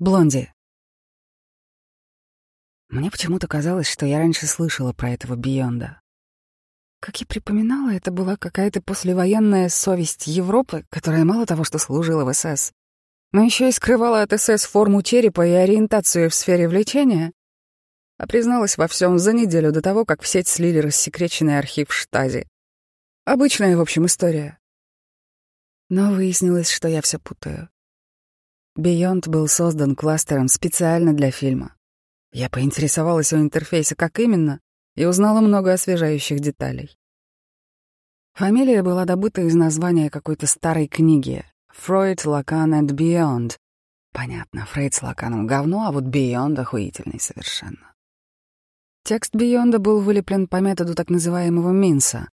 Блонди. Мне почему-то казалось, что я раньше слышала про этого Бионда. Как я припоминала, это была какая-то послевоенная совесть Европы, которая мало того, что служила в СС, но еще и скрывала от СС форму черепа и ориентацию в сфере влечения, а призналась во всем за неделю до того, как в сеть слили рассекреченный архив Штази. Обычная, в общем, история. Но выяснилось, что я все путаю. Beyond был создан кластером специально для фильма. Я поинтересовалась у интерфейса, как именно, и узнала много освежающих деталей. Фамилия была добыта из названия какой-то старой книги «Фройд, Лакан and Beyond». Понятно, Фрейд с Лаканом говно, а вот Beyond охуительный совершенно. Текст Бионда был вылеплен по методу так называемого Минса.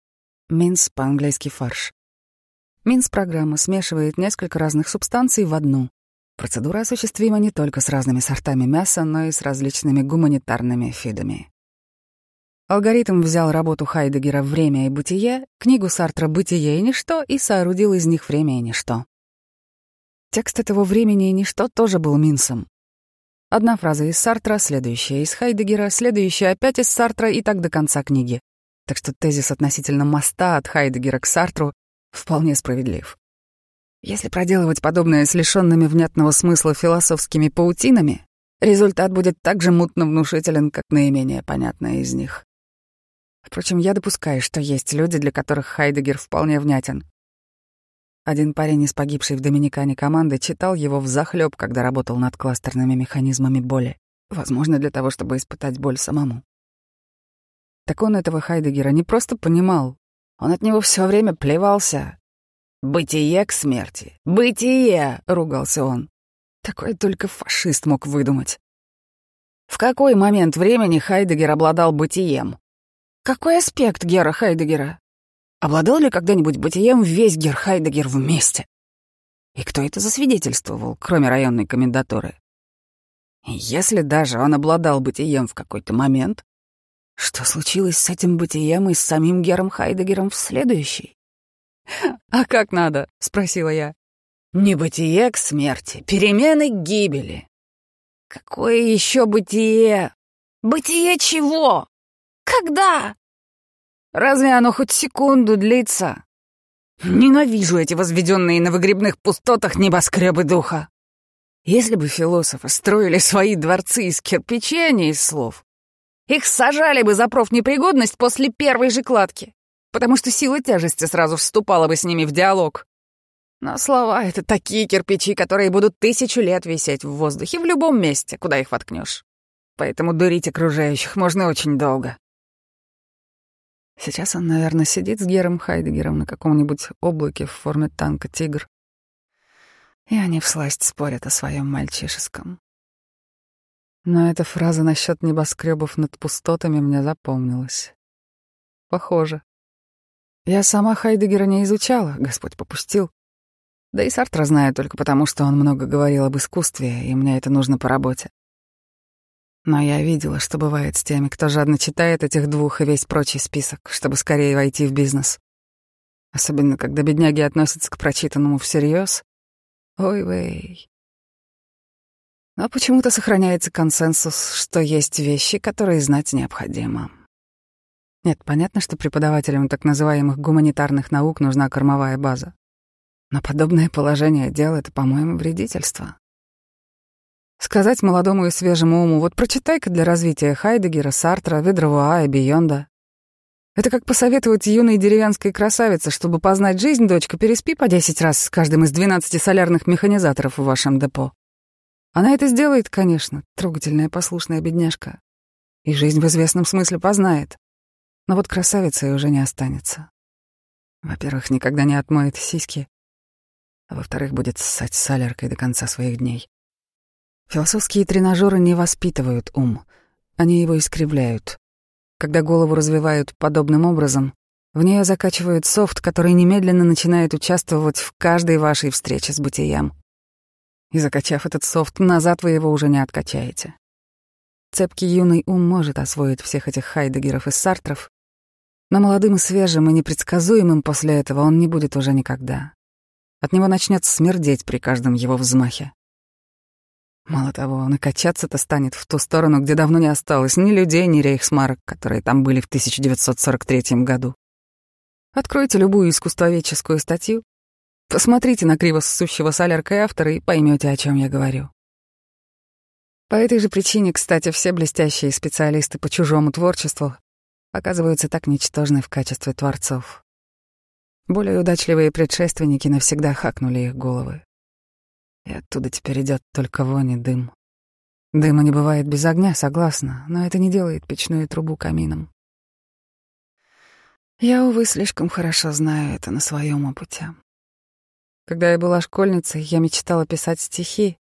Минс по-английски фарш. Минс-программа смешивает несколько разных субстанций в одну, Процедура осуществима не только с разными сортами мяса, но и с различными гуманитарными фидами. Алгоритм взял работу Хайдегера «Время и бытие», книгу Сартра «Бытие и ничто» и соорудил из них «Время и ничто». Текст этого «Времени и ничто» тоже был Минсом. Одна фраза из Сартра, следующая из Хайдегера, следующая опять из Сартра и так до конца книги. Так что тезис относительно моста от Хайдегера к Сартру вполне справедлив. Если проделывать подобное с лишенными внятного смысла философскими паутинами, результат будет так же мутно внушителен, как наименее понятное из них. Впрочем, я допускаю, что есть люди, для которых Хайдегер вполне внятен. Один парень из погибшей в Доминикане команды читал его взахлёб, когда работал над кластерными механизмами боли. Возможно, для того, чтобы испытать боль самому. Так он этого Хайдегера не просто понимал, он от него все время плевался, «Бытие к смерти! Бытие!» — ругался он. Такое только фашист мог выдумать. В какой момент времени Хайдегер обладал бытием? Какой аспект Гера Хайдегера? Обладал ли когда-нибудь бытием весь Гер Хайдегер вместе? И кто это засвидетельствовал, кроме районной комендатуры? И если даже он обладал бытием в какой-то момент, что случилось с этим бытием и с самим Гером Хайдегером в следующий? «А как надо?» — спросила я. «Небытие к смерти, перемены к гибели». «Какое еще бытие? Бытие чего? Когда? Разве оно хоть секунду длится?» Ненавижу эти возведенные на выгребных пустотах небоскребы духа. Если бы философы строили свои дворцы из кирпичей, а не из слов, их сажали бы за профнепригодность после первой же кладки потому что сила тяжести сразу вступала бы с ними в диалог. Но слова — это такие кирпичи, которые будут тысячу лет висеть в воздухе в любом месте, куда их воткнешь. Поэтому дурить окружающих можно очень долго. Сейчас он, наверное, сидит с Гером Хайдегером на каком-нибудь облаке в форме танка «Тигр». И они всласть спорят о своем мальчишеском. Но эта фраза насчет небоскребов над пустотами мне запомнилась. Похоже. Я сама Хайдегера не изучала, Господь попустил. Да и Сартра знаю только потому, что он много говорил об искусстве, и мне это нужно по работе. Но я видела, что бывает с теми, кто жадно читает этих двух и весь прочий список, чтобы скорее войти в бизнес. Особенно, когда бедняги относятся к прочитанному всерьез. Ой-вей. Но почему-то сохраняется консенсус, что есть вещи, которые знать необходимо. Нет, понятно, что преподавателям так называемых гуманитарных наук нужна кормовая база. Но подобное положение дела — это, по-моему, вредительство. Сказать молодому и свежему уму, вот прочитай-ка для развития Хайдегера, Сартра, Ведровуа и Бионда. Это как посоветовать юной деревенской красавице, чтобы познать жизнь, дочка, переспи по десять раз с каждым из двенадцати солярных механизаторов в вашем депо. Она это сделает, конечно, трогательная послушная бедняжка. И жизнь в известном смысле познает. Но вот красавицей уже не останется. Во-первых, никогда не отмоет сиськи, а во-вторых, будет ссать соляркой до конца своих дней. Философские тренажеры не воспитывают ум, они его искривляют. Когда голову развивают подобным образом, в нее закачивают софт, который немедленно начинает участвовать в каждой вашей встрече с бытием. И закачав этот софт, назад вы его уже не откачаете. Цепкий юный ум может освоить всех этих Хайдегеров и Сартров, но молодым и свежим и непредсказуемым после этого он не будет уже никогда. От него начнет смердеть при каждом его взмахе. Мало того, он и качаться-то станет в ту сторону, где давно не осталось ни людей, ни рейхсмарок, которые там были в 1943 году. Откройте любую искусствоведческую статью, посмотрите на криво ссущего соляркой автора и поймете, о чем я говорю. По этой же причине, кстати, все блестящие специалисты по чужому творчеству оказываются так ничтожны в качестве творцов. Более удачливые предшественники навсегда хакнули их головы. И оттуда теперь идет только вонь и дым. Дыма не бывает без огня, согласна, но это не делает печную трубу камином. Я, увы, слишком хорошо знаю это на своем опыте. Когда я была школьницей, я мечтала писать стихи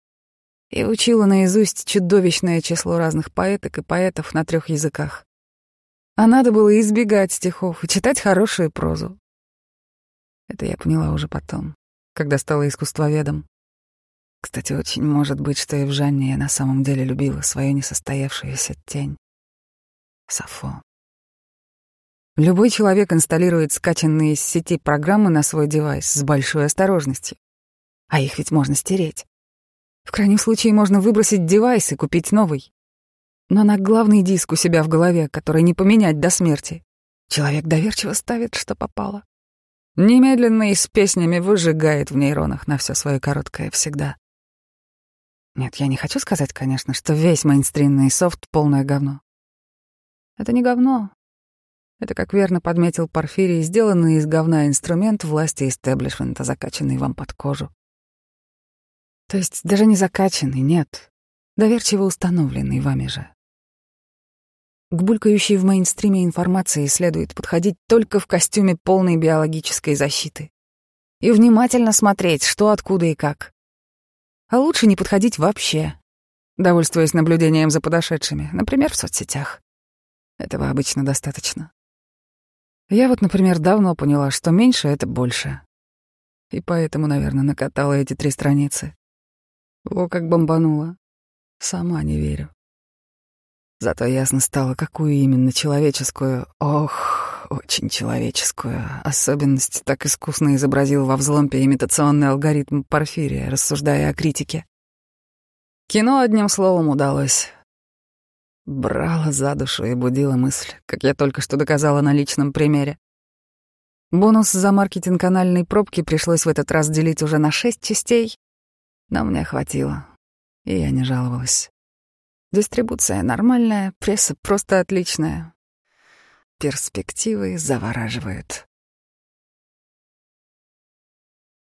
и учила наизусть чудовищное число разных поэток и поэтов на трех языках. А надо было избегать стихов и читать хорошую прозу. Это я поняла уже потом, когда стала искусствоведом. Кстати, очень может быть, что и в Жанне я на самом деле любила свою несостоявшуюся тень. Сафо. Любой человек инсталирует скачанные из сети программы на свой девайс с большой осторожностью. А их ведь можно стереть. В крайнем случае можно выбросить девайс и купить новый. Но на главный диск у себя в голове, который не поменять до смерти, человек доверчиво ставит, что попало. Немедленно и с песнями выжигает в нейронах на все свое короткое всегда. Нет, я не хочу сказать, конечно, что весь мейнстримный софт — полное говно. Это не говно. Это, как верно подметил Порфирий, сделанный из говна инструмент власти истеблишмента, закачанный вам под кожу. То есть даже не закачанный, нет, доверчиво установленный вами же. К булькающей в мейнстриме информации следует подходить только в костюме полной биологической защиты и внимательно смотреть, что, откуда и как. А лучше не подходить вообще, довольствуясь наблюдением за подошедшими, например, в соцсетях. Этого обычно достаточно. Я вот, например, давно поняла, что меньше — это больше. И поэтому, наверное, накатала эти три страницы. О, как бомбанула. Сама не верю. Зато ясно стало, какую именно человеческую, ох, очень человеческую особенность так искусно изобразил во взломпе имитационный алгоритм Порфирия, рассуждая о критике. Кино, одним словом, удалось. Брала за душу и будила мысль, как я только что доказала на личном примере. Бонус за маркетинг канальной пробки пришлось в этот раз делить уже на шесть частей, но мне хватило, и я не жаловалась. Дистрибуция нормальная, пресса просто отличная. Перспективы завораживают.